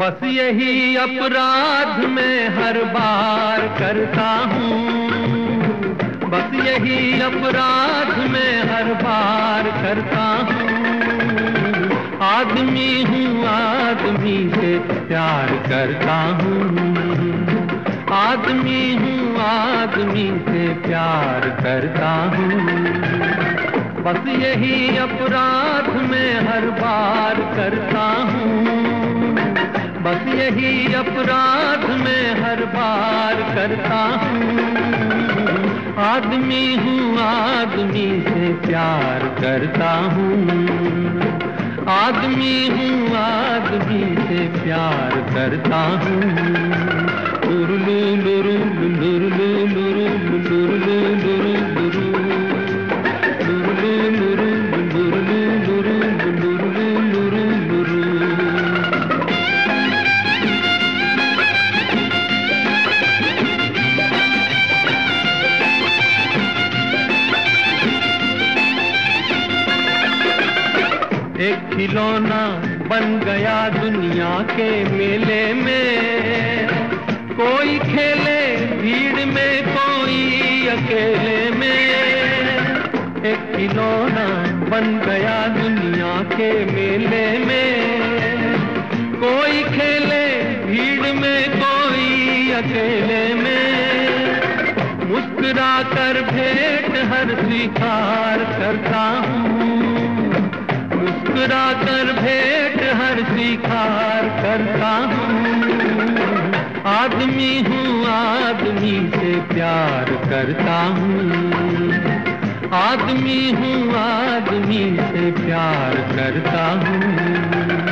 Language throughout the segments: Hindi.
बस यही अपराध मैं हर बार करता हूँ। बस यही अपराध मैं हर बार करता हूँ। आदमी हूँ, आदमी से प्यार करता हूँ। आदमी हूँ, आदमी से प्यार करता हूँ। बस यही अपराध मैं हर बार करता हूँ। बस यही अपराध मैं हर बार करता हूँ आदमी हूँ आदमी से प्यार करता हूँ आदमी हूँ आदमी से प्यार करता हूँ लुरु लुरु लुरु लुरु लुरु लुरु एक खिलौना बन गया दुनिया के मेले में। कोई खेले भीड़ में, कोई अकेले में। एक खिलौना बन गया दुनिया के मेले में। कोई खेले भीड़ में, कोई अकेले में। मुस्कुरा कर भेंट हर स्वीकार करता हूँ। मुस्कुरा कर भेंट हर स्वीकार करता हूँ। आदमी हूँ, आदमी से प्यार करता हूँ। आदमी हूँ, आदमी से प्यार करता हूँ।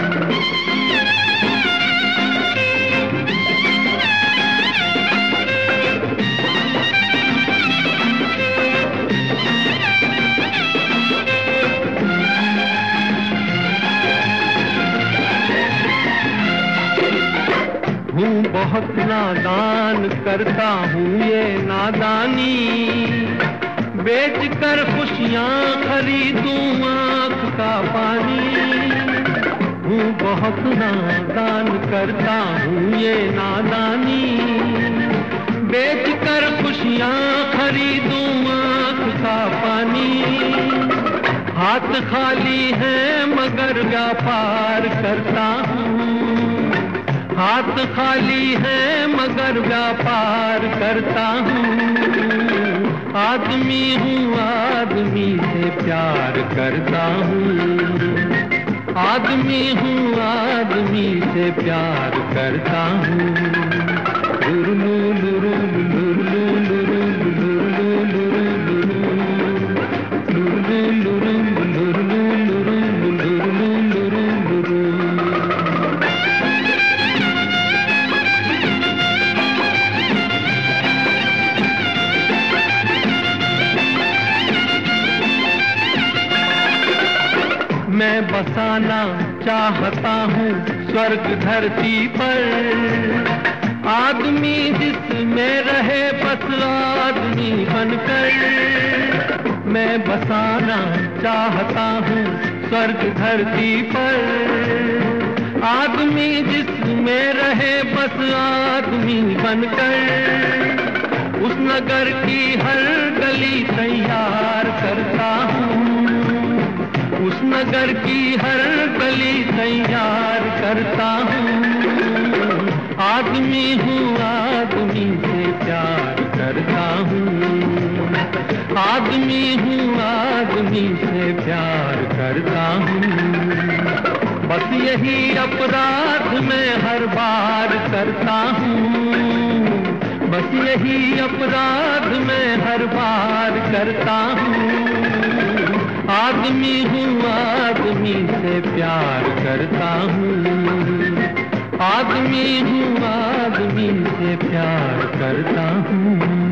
बहुत नादान करता हूँ ये नादानी। बेच कर खुशियाँ खरीदूं आँख का पानी। हूँ बहुत नादान करता हूँ ये नादानी। बेच कर खुशियाँ खरीदूं आँख का पानी। हाथ खाली है मगर व्यापार करता हूँ। हाथ खाली है, मगर व्यापार करता हूँ। आदमी हूँ, आदमी से प्यार करता हूँ। आदमी हूँ, आदमी से प्यार करता हूँ। लुरु लुरु लुरु मैं बसाना चाहता हूँ स्वर्ग धरती पर। आदमी जिसमें रहे बस आदमी बनकर। मैं बसाना चाहता हूँ स्वर्ग धरती पर। आदमी जिसमें रहे बस आदमी बनकर। उस नगर की हर गली तैयार करता हूँ नगर की हर गली तैयार करता हूँ। आदमी हूँ, आदमी से प्यार करता हूँ। आदमी हूँ, आदमी से प्यार करता हूँ। बस यही अपराध मैं हर बार करता हूँ। बस यही अपराध मैं हर बार करता हूँ। आदमी हूँ आदमी से प्यार करता हूँ। आदमी हूँ आदमी से प्यार करता हूँ।